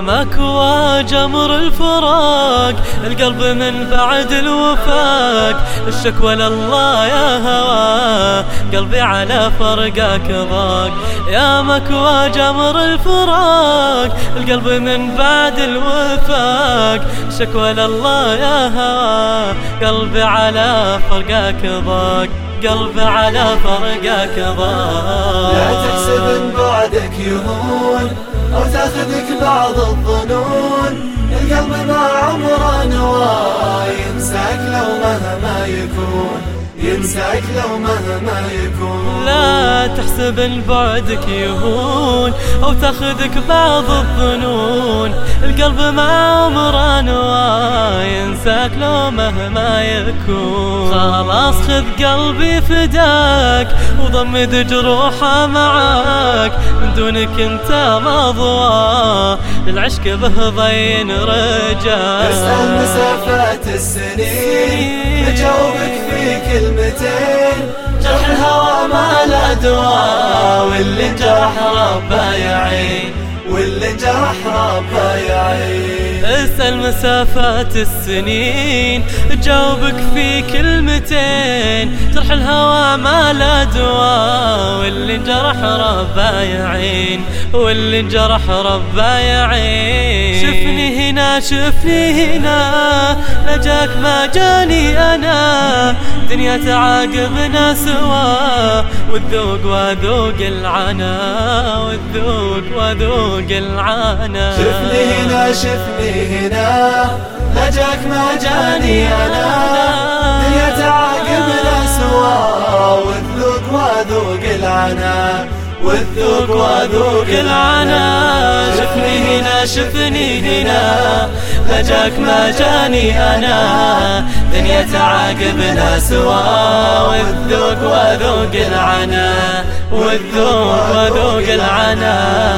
مكوى جمر الفراق القلب من بعد الوفاق. الشكوى لله يا هوا قلبي على فرقك ضاق. يا مكوى جمر الفراق القلب من بعد الوفاق. شكوى لله يا هوا قلبي على فرقك ضاق. قلبي على فرقك ضاق. لا تحسب إن بعدك يهون أو تأخذك بعض الظنون القلب ما عمره نوى ينساك لو مهما يكون ينساك لو مهما يكون. لا تحسب إن بعدك يهون أو تأخذك بعض الظنون القلب ما عمره نوى ينساك لو مهما يكون. خلاص خذ قلبي فداك وضمد جروحه معاك. من دونك انت مضوى العشق به ضين رجاك اسأل مسافات السنين. نجاوبك في كلمتين. جرح الهوى ما له دواء واللي جرح ربه يعين. واللي جرح ربه يعين. اسأل مسافات السنين جاوبك في كلمتين جرح الهوى ما لا دواء واللي جرح ربه يعين واللي جرح ربه يعين شفني هنا شفني هنا لجاك ما جاني أنا. دنيا تعاقبنا سوا والذوق وذوق العنا والذوق وذوق العنا. شفني هنا شفني هنا لجاك ما جاني أنا. دنيا تعاقبنا سوا والذوق وذوق العنا والذوق وذوق العنا. شفني هنا شفني هنا لجاك ما جاني أنا. دنيا تعاقبنا سوا والذوق وذوق العنا والذوق وذوق العنا.